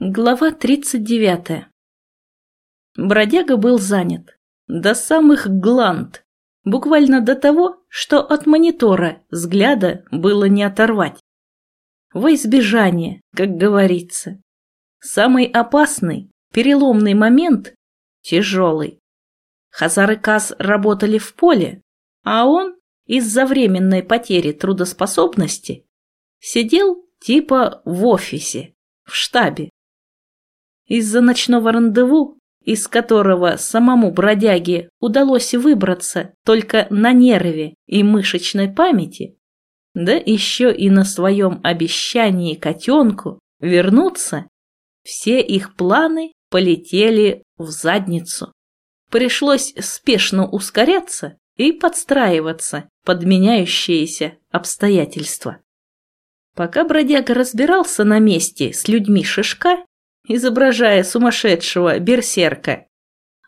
Глава 39. Бродяга был занят. До самых гланд. Буквально до того, что от монитора взгляда было не оторвать. Во избежание, как говорится. Самый опасный, переломный момент – тяжелый. Хазар и Каз работали в поле, а он из-за временной потери трудоспособности сидел типа в офисе, в штабе. Из-за ночного рандеву, из которого самому бродяге удалось выбраться только на нерве и мышечной памяти, да еще и на своем обещании котенку вернуться, все их планы полетели в задницу. Пришлось спешно ускоряться и подстраиваться под меняющиеся обстоятельства. Пока бродяга разбирался на месте с людьми Шишка, изображая сумасшедшего берсерка.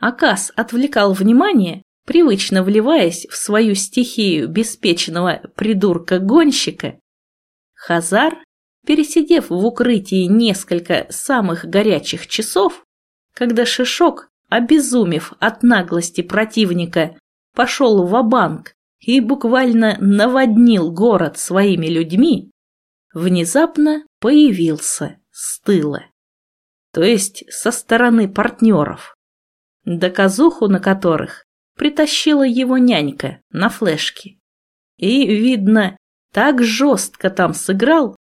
Акас отвлекал внимание, привычно вливаясь в свою стихию беспечного придурка-гонщика. Хазар, пересидев в укрытии несколько самых горячих часов, когда Шишок, обезумев от наглости противника, пошел в банк и буквально наводнил город своими людьми, внезапно появился с тыла то есть со стороны партнеров, доказуху на которых притащила его нянька на флешке. И, видно, так жестко там сыграл,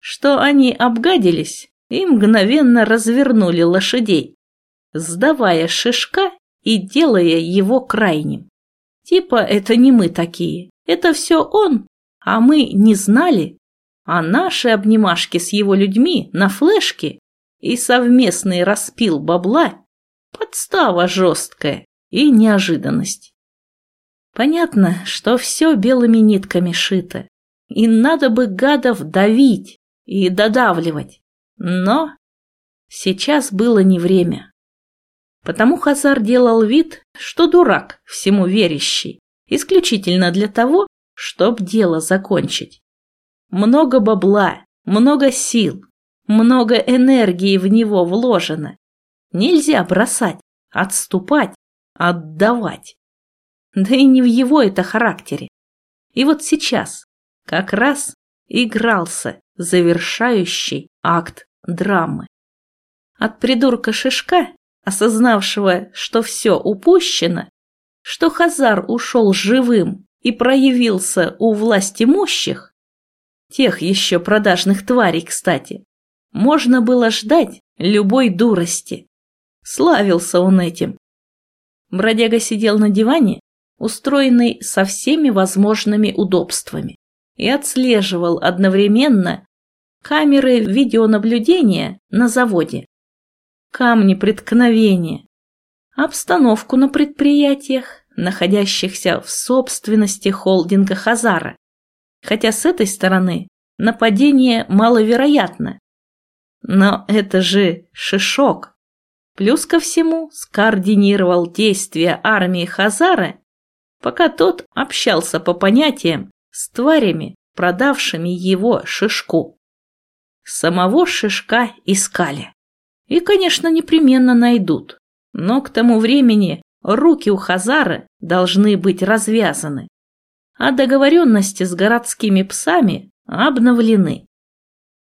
что они обгадились и мгновенно развернули лошадей, сдавая шишка и делая его крайним. Типа это не мы такие, это все он, а мы не знали, а наши обнимашки с его людьми на флешке и совместный распил бабла – подстава жесткая и неожиданность. Понятно, что все белыми нитками шито, и надо бы гадов давить и додавливать, но сейчас было не время. Потому Хазар делал вид, что дурак всему верящий, исключительно для того, чтоб дело закончить. Много бабла, много сил, много энергии в него вложено. Нельзя бросать, отступать, отдавать. Да и не в его это характере. И вот сейчас как раз игрался завершающий акт драмы. От придурка Шишка, осознавшего, что все упущено, что Хазар ушел живым и проявился у власти имущих, тех еще продажных тварей, кстати, можно было ждать любой дурости. Славился он этим. Бродяга сидел на диване, устроенный со всеми возможными удобствами, и отслеживал одновременно камеры видеонаблюдения на заводе, камни преткновения, обстановку на предприятиях, находящихся в собственности холдинга Хазара, хотя с этой стороны нападение маловероятно, но это же Шишок. Плюс ко всему скоординировал действия армии Хазара, пока тот общался по понятиям с тварями, продавшими его Шишку. Самого Шишка искали. И, конечно, непременно найдут. Но к тому времени руки у Хазара должны быть развязаны, а договоренности с городскими псами обновлены.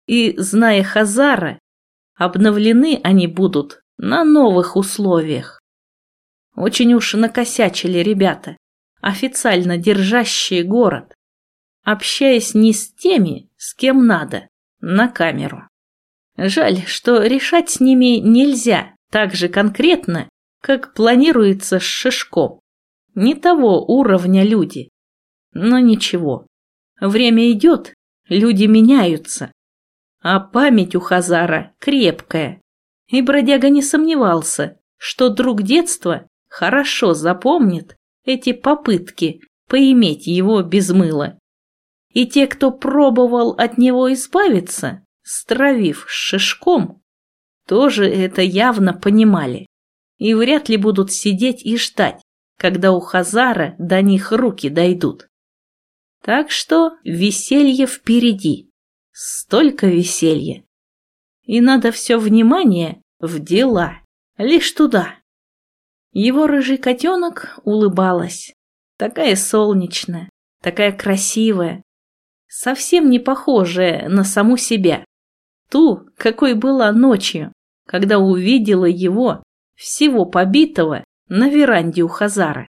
И, зная Хазара, обновлены они будут на новых условиях. Очень уж накосячили ребята, официально держащие город, общаясь не с теми, с кем надо, на камеру. Жаль, что решать с ними нельзя так же конкретно, как планируется с Шишком. Не того уровня люди. Но ничего. Время идет, люди меняются, а память у Хазара крепкая. И бродяга не сомневался, что друг детства хорошо запомнит эти попытки поиметь его без мыла. И те, кто пробовал от него избавиться, стравив шишком, тоже это явно понимали и вряд ли будут сидеть и ждать, когда у Хазара до них руки дойдут. Так что веселье впереди. Столько веселья. и надо все внимание в дела, лишь туда. Его рыжий котенок улыбалась, такая солнечная, такая красивая, совсем не похожая на саму себя, ту, какой была ночью, когда увидела его, всего побитого, на веранде у Хазара.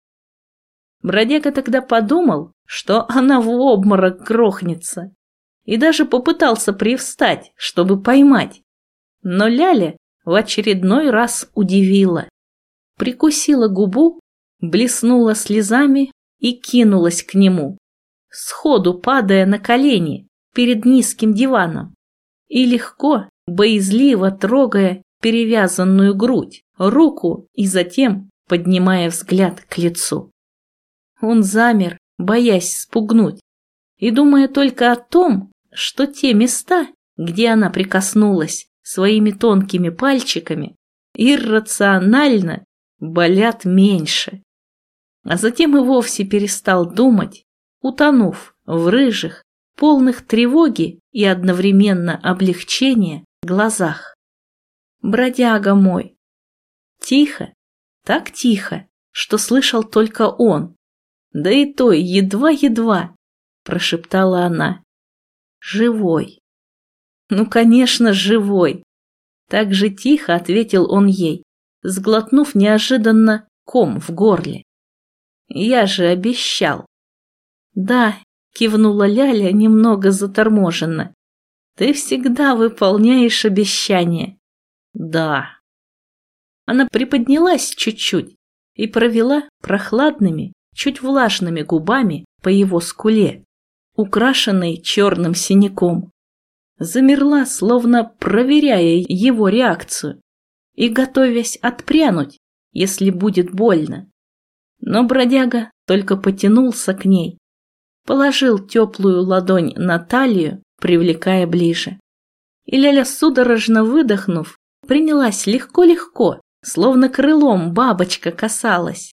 Бродяга тогда подумал, что она в обморок грохнется, и даже попытался привстать, чтобы поймать. Но Ляля в очередной раз удивила. Прикусила губу, блеснула слезами и кинулась к нему, сходу падая на колени перед низким диваном и легко, боязливо трогая перевязанную грудь, руку и затем поднимая взгляд к лицу. Он замер, боясь спугнуть, и думая только о том, что те места, где она прикоснулась своими тонкими пальчиками, иррационально болят меньше. А затем и вовсе перестал думать, утонув в рыжих, полных тревоги и одновременно облегчения глазах. Бродяга мой. Тихо, так тихо, что слышал только он. Да и то едва-едва, прошептала она. Живой. Ну, конечно, живой. Так же тихо ответил он ей, сглотнув неожиданно ком в горле. Я же обещал. Да, кивнула Ляля немного заторможенно. Ты всегда выполняешь обещания. Да. Она приподнялась чуть-чуть и провела прохладными, чуть влажными губами по его скуле, украшенной черным синяком. Замерла, словно проверяя его реакцию и готовясь отпрянуть, если будет больно. Но бродяга только потянулся к ней, положил теплую ладонь на талию, привлекая ближе. И Ляля, судорожно выдохнув, принялась легко-легко, словно крылом бабочка касалась,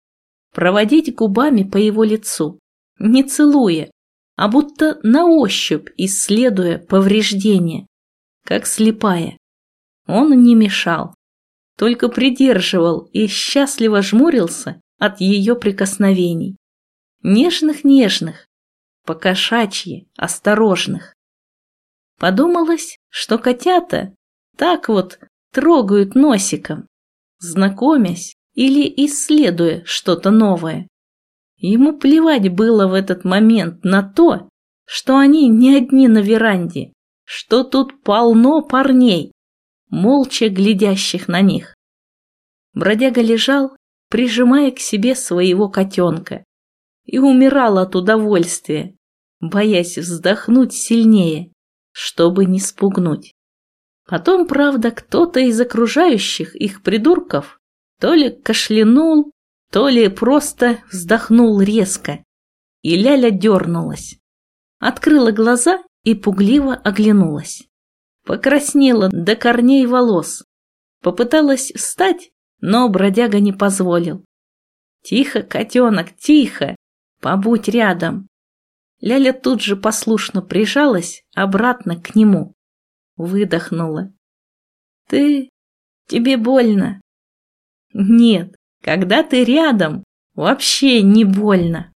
проводить губами по его лицу, не целуя, а будто на ощупь исследуя повреждения, как слепая. Он не мешал, только придерживал и счастливо жмурился от ее прикосновений. Нежных-нежных, покошачьи, осторожных. Подумалось, что котята так вот трогают носиком, знакомясь или исследуя что-то новое. Ему плевать было в этот момент на то, что они не одни на веранде, что тут полно парней, молча глядящих на них. Бродяга лежал, прижимая к себе своего котенка, и умирал от удовольствия, боясь вздохнуть сильнее, чтобы не спугнуть. Потом, правда, кто-то из окружающих их придурков то ли кашлянул, то ли просто вздохнул резко, и Ляля дернулась. Открыла глаза и пугливо оглянулась. Покраснела до корней волос. Попыталась встать, но бродяга не позволил. «Тихо, котенок, тихо! Побудь рядом!» Ляля тут же послушно прижалась обратно к нему. Выдохнула. «Ты... тебе больно?» «Нет, когда ты рядом, вообще не больно!»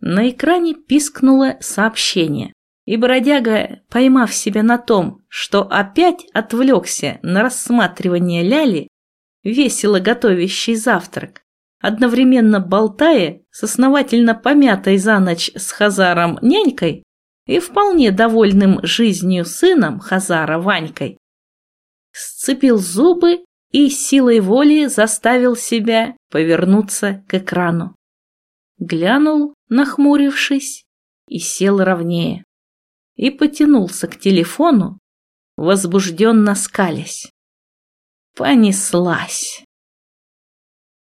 На экране пискнуло сообщение, и бродяга, поймав себя на том, что опять отвлекся на рассматривание Ляли, весело готовящий завтрак, одновременно болтая с основательно помятой за ночь с Хазаром нянькой и вполне довольным жизнью сыном Хазара Ванькой. Сцепил зубы и силой воли заставил себя повернуться к экрану. Глянул, нахмурившись, и сел ровнее. И потянулся к телефону, возбужденно скалясь. Понеслась.